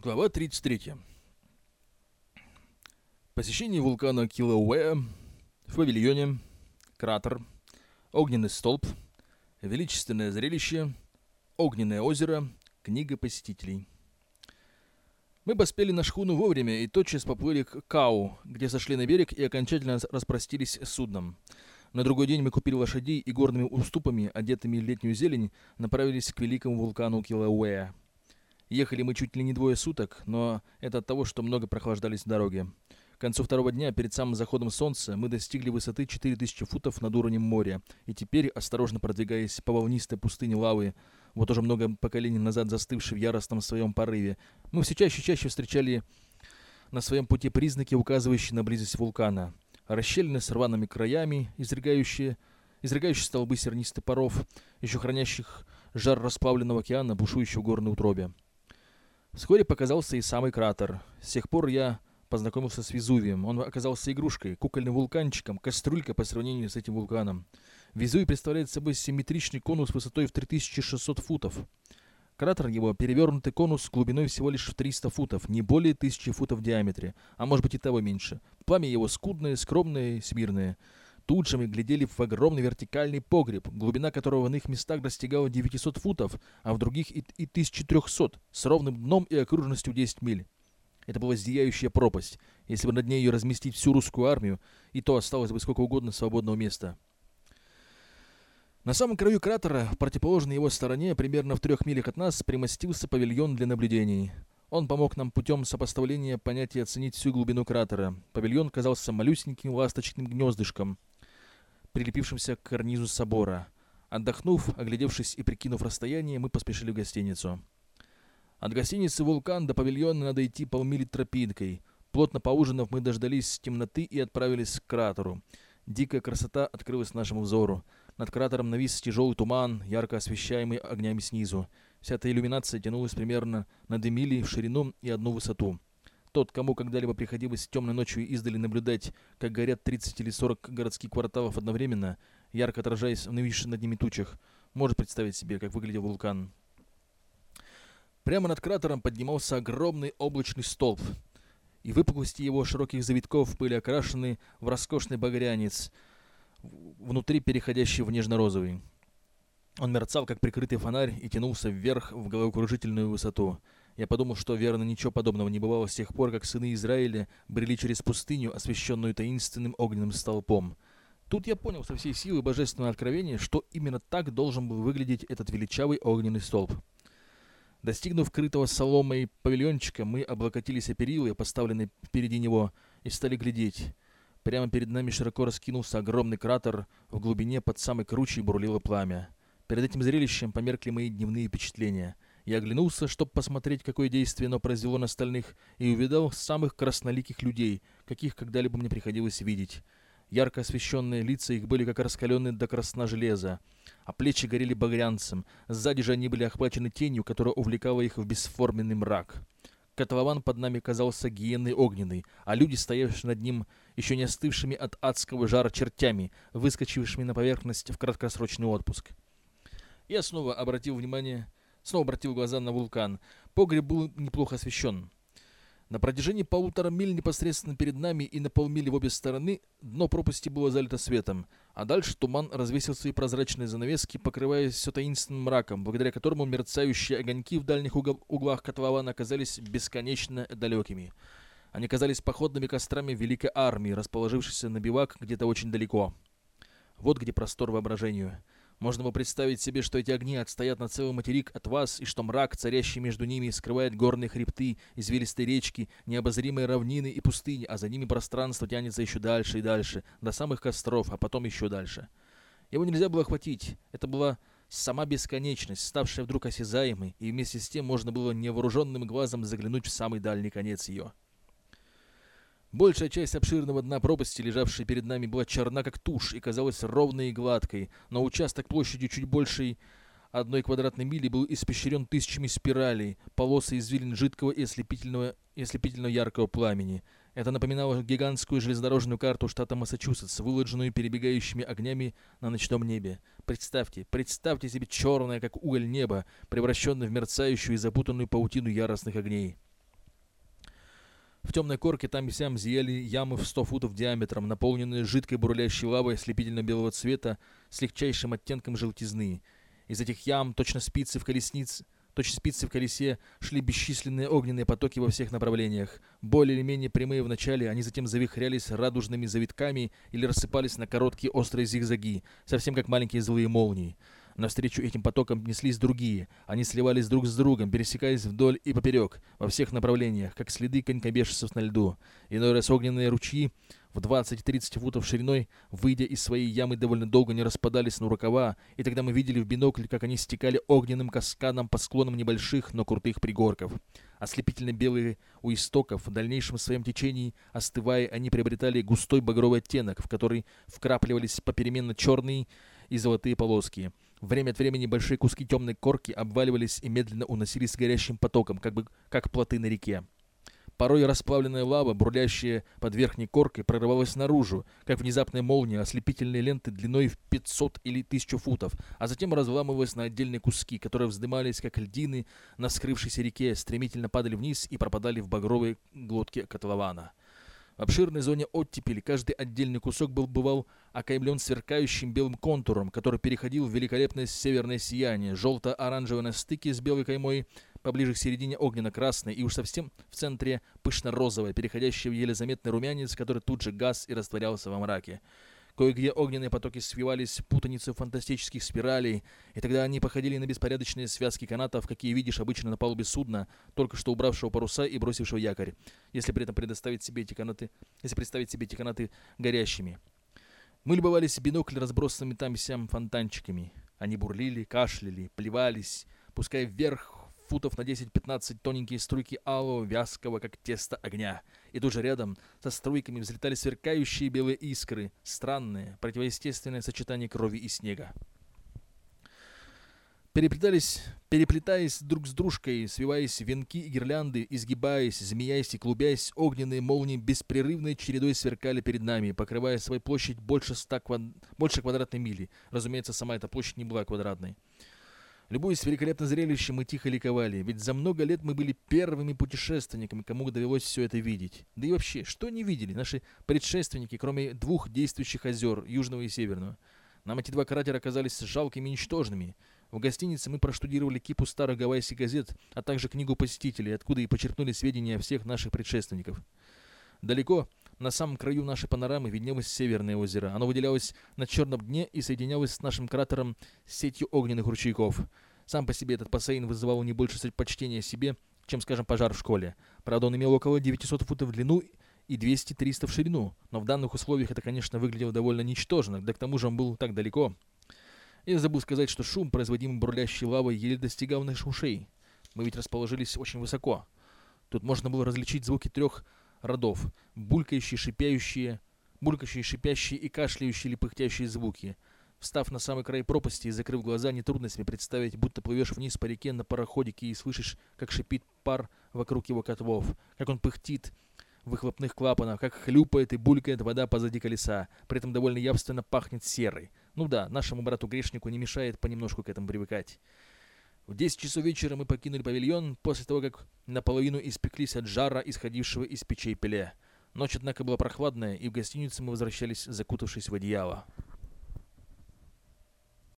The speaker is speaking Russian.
Глава 33. Посещение вулкана Килауэя в павильоне, кратер, огненный столб, величественное зрелище, огненное озеро, книга посетителей. Мы поспели на шхуну вовремя и тотчас поплыли к Кау, где сошли на берег и окончательно распростились с судном. На другой день мы купили лошадей и горными уступами, одетыми в летнюю зелень, направились к великому вулкану Килауэя. Ехали мы чуть ли не двое суток, но это от того, что много прохлаждались в дороге. К концу второго дня, перед самым заходом солнца, мы достигли высоты 4000 футов над уровнем моря, и теперь, осторожно продвигаясь по волнистой пустыне лавы, вот уже много поколений назад застывшей в яростном своем порыве, мы все чаще и чаще встречали на своем пути признаки, указывающие на близость вулкана. Расщелины с рваными краями, изрыгающие, изрыгающие столбы сернистых паров, еще хранящих жар расплавленного океана, бушующего в горной утробе. Вскоре показался и самый кратер. С тех пор я познакомился с Везувием. Он оказался игрушкой, кукольным вулканчиком, кастрюлька по сравнению с этим вулканом. Везувий представляет собой симметричный конус высотой в 3600 футов. Кратер его перевернутый конус глубиной всего лишь в 300 футов, не более 1000 футов в диаметре, а может быть и того меньше. Пламя его скудное, скромное, смирное. Тут же мы глядели в огромный вертикальный погреб, глубина которого в иных местах достигала 900 футов, а в других и, и 1300, с ровным дном и окружностью 10 миль. Это была зияющая пропасть. Если бы над ней ее разместить всю русскую армию, и то осталось бы сколько угодно свободного места. На самом краю кратера, в противоположной его стороне, примерно в трех милях от нас, примостился павильон для наблюдений. Он помог нам путем сопоставления понять и оценить всю глубину кратера. Павильон казался малюсеньким ласточным гнездышком, прилепившимся к карнизу собора. Отдохнув, оглядевшись и прикинув расстояние, мы поспешили в гостиницу. От гостиницы «Вулкан» до павильона надо идти полмили тропинкой. Плотно поужинав, мы дождались темноты и отправились к кратеру. Дикая красота открылась нашему взору. Над кратером навис тяжелый туман, ярко освещаемый огнями снизу. Вся эта иллюминация тянулась примерно на две мили в ширину и одну высоту. Тот, кому когда-либо приходилось темной ночью издали наблюдать, как горят 30 или 40 городских кварталов одновременно, ярко отражаясь в нависших над ними тучах, может представить себе, как выглядел вулкан. Прямо над кратером поднимался огромный облачный столб, и выпуклости его широких завитков были окрашены в роскошный багрянец, внутри переходящий в нежно-розовый. Он мерцал, как прикрытый фонарь, и тянулся вверх в головокружительную высоту. Я подумал, что, верно, ничего подобного не бывало с тех пор, как сыны Израиля брели через пустыню, освещенную таинственным огненным столпом. Тут я понял со всей силы божественного откровения, что именно так должен был выглядеть этот величавый огненный столб. Достигнув крытого соломой павильончика, мы облокотились о перилы, поставленные впереди него, и стали глядеть. Прямо перед нами широко раскинулся огромный кратер, в глубине под самой кручей бурлило пламя. Перед этим зрелищем померкли мои дневные впечатления — я оглянулся, чтобы посмотреть, какое действие оно произвело на остальных, и увидал самых красноликих людей, каких когда-либо мне приходилось видеть. Ярко освещенные лица их были как раскаленные до красна железа, а плечи горели багрянцем, сзади же они были охвачены тенью, которая увлекала их в бесформенный мрак. Котлован под нами казался гиенной огненной, а люди, стоявшие над ним, еще не остывшими от адского жара чертями, выскочившими на поверхность в краткосрочный отпуск. Я снова обратил внимание Снова обратил глаза на вулкан. Погреб был неплохо освещен. На протяжении полутора миль непосредственно перед нами и на полмили в обе стороны дно пропасти было залито светом, а дальше туман развесил свои прозрачные занавески, покрываясь все таинственным мраком, благодаря которому мерцающие огоньки в дальних угол углах котлована оказались бесконечно далекими. Они казались походными кострами великой армии, расположившейся на бивак где-то очень далеко. Вот где простор воображению. Можно было представить себе, что эти огни отстоят на целый материк от вас, и что мрак, царящий между ними, скрывает горные хребты, извилистые речки, необозримые равнины и пустыни, а за ними пространство тянется еще дальше и дальше, до самых костров, а потом еще дальше. Его нельзя было охватить. Это была сама бесконечность, ставшая вдруг осязаемой, и вместе с тем можно было невооруженным глазом заглянуть в самый дальний конец ее. Большая часть обширного дна пропасти, лежавшей перед нами, была черна как тушь и казалась ровной и гладкой, но участок площадью чуть большей одной квадратной мили был испещрен тысячами спиралей, полосы извилин жидкого и ослепительного, и ослепительно яркого пламени. Это напоминало гигантскую железнодорожную карту штата Массачусетс, выложенную перебегающими огнями на ночном небе. Представьте, представьте себе черное, как уголь небо, превращенное в мерцающую и запутанную паутину яростных огней. В темной корке там и сям зияли ямы в сто футов диаметром, наполненные жидкой бурлящей лавой ослепительно-белого цвета с легчайшим оттенком желтизны. Из этих ям, точно спицы в колеснице, точно спицы в колесе, шли бесчисленные огненные потоки во всех направлениях. Более или менее прямые в начале, они затем завихрялись радужными завитками или рассыпались на короткие острые зигзаги, совсем как маленькие злые молнии. Навстречу этим потокам неслись другие. Они сливались друг с другом, пересекаясь вдоль и поперек, во всех направлениях, как следы конькобежцев на льду. Иной раз огненные ручьи в 20-30 футов шириной, выйдя из своей ямы, довольно долго не распадались на рукава, и тогда мы видели в бинокль, как они стекали огненным каскадом по склонам небольших, но крутых пригорков. Ослепительно белые у истоков, в дальнейшем своем течении, остывая, они приобретали густой багровый оттенок, в который вкрапливались попеременно черные и золотые полоски. Время от времени большие куски темной корки обваливались и медленно уносились горящим потоком, как бы как плоты на реке. Порой расплавленная лава, бурлящая под верхней коркой, прорывалась наружу, как внезапная молния, ослепительные ленты длиной в 500 или 1000 футов, а затем разламывалась на отдельные куски, которые вздымались, как льдины на скрывшейся реке, стремительно падали вниз и пропадали в багровой глотке котлована. В обширной зоне оттепели каждый отдельный кусок был бывал окаймлен сверкающим белым контуром, который переходил в великолепное северное сияние, желто-оранжевое на стыке с белой каймой, поближе к середине огненно-красной и уж совсем в центре пышно-розовое, переходящее в еле заметный румянец, который тут же газ и растворялся во мраке. Кое-где огненные потоки свивались в путаницу фантастических спиралей, и тогда они походили на беспорядочные связки канатов, какие видишь обычно на палубе судна, только что убравшего паруса и бросившего якорь, если при этом предоставить себе эти канаты, если представить себе эти канаты горящими. Мы любовались бинокль разбросанными там и сям фонтанчиками. Они бурлили, кашляли, плевались, пуская вверх футов на 10-15 тоненькие струйки алого, вязкого, как тесто огня. И тут же рядом со струйками взлетали сверкающие белые искры, странное, противоестественное сочетание крови и снега. Переплетались, переплетаясь друг с дружкой, свиваясь венки и гирлянды, изгибаясь, змеясь и клубясь, огненные молнии беспрерывной чередой сверкали перед нами, покрывая свою площадь больше, 100 квад... больше квадратной мили. Разумеется, сама эта площадь не была квадратной. Любуясь великолепным зрелищем, мы тихо ликовали, ведь за много лет мы были первыми путешественниками, кому довелось все это видеть. Да и вообще, что не видели наши предшественники, кроме двух действующих озер, южного и северного? Нам эти два кратера оказались жалкими и ничтожными. В гостинице мы проштудировали кипу старых гавайских газет, а также книгу посетителей, откуда и почерпнули сведения о всех наших предшественников. Далеко, на самом краю нашей панорамы виднелось Северное озеро. Оно выделялось на черном дне и соединялось с нашим кратером сетью огненных ручейков. Сам по себе этот бассейн вызывал не больше почтения себе, чем, скажем, пожар в школе. Правда, он имел около 900 футов в длину и 200-300 в ширину, но в данных условиях это, конечно, выглядело довольно ничтожно, да к тому же он был так далеко. Я забыл сказать, что шум, производимый бурлящей лавой, еле достигал наших ушей. Мы ведь расположились очень высоко. Тут можно было различить звуки трех родов, булькающие, шипящие, булькающие, шипящие и кашляющие или пыхтящие звуки. Встав на самый край пропасти и закрыв глаза, нетрудно себе представить, будто плывешь вниз по реке на пароходике и слышишь, как шипит пар вокруг его котлов, как он пыхтит выхлопных клапанах, как хлюпает и булькает вода позади колеса, при этом довольно явственно пахнет серой. Ну да, нашему брату-грешнику не мешает понемножку к этому привыкать. В 10 часов вечера мы покинули павильон после того, как наполовину испеклись от жара, исходившего из печей пеле. Ночь, однако, была прохладная, и в гостиницу мы возвращались, закутавшись в одеяло.